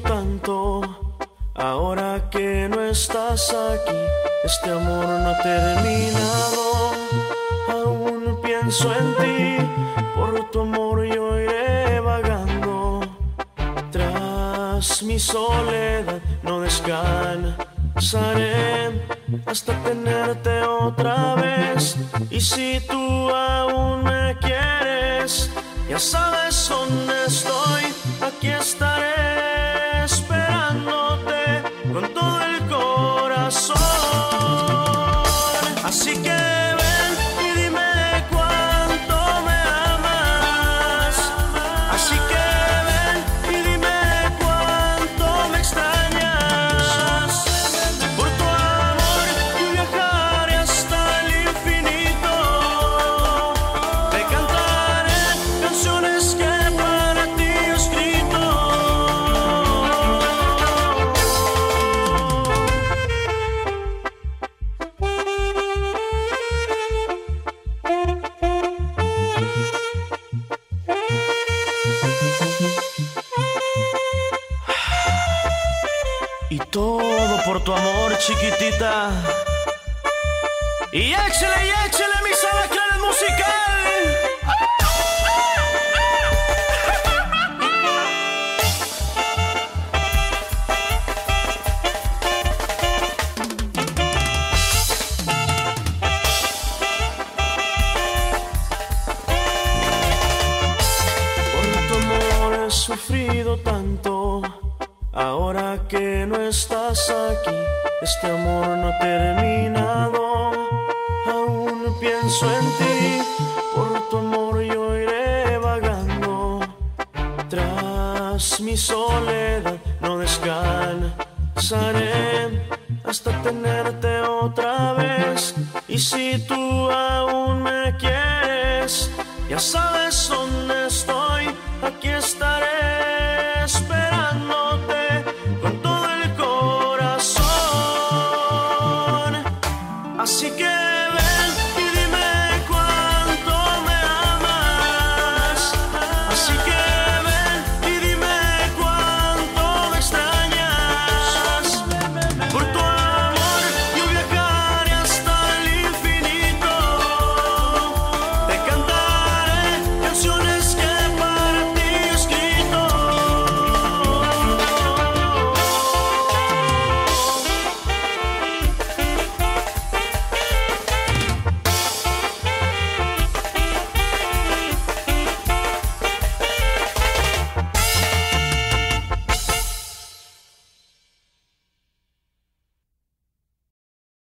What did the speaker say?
tanto. Ahora que no estás aquí, este amor no ha terminado. Aún pienso en ti, por tu amor yo iré vagando. Tras mi soledad no descansaré hasta tenerte otra vez. Y si tú aún me quieres, ya sabes dónde estoy, aquí estaré Y todo por tu amor, chiquitita. Y échale, y échale, mis alacranes musical. Por tu amor he sufrido tanto. Ahora que no estás aquí, este amor no ha terminado. Aún pienso en ti, por tu amor yo iré vagando. Tras mi soledad no descansaré hasta tenerte otra vez. Y si tú aún me quieres, ya sabes dónde estoy, aquí estaré sequer.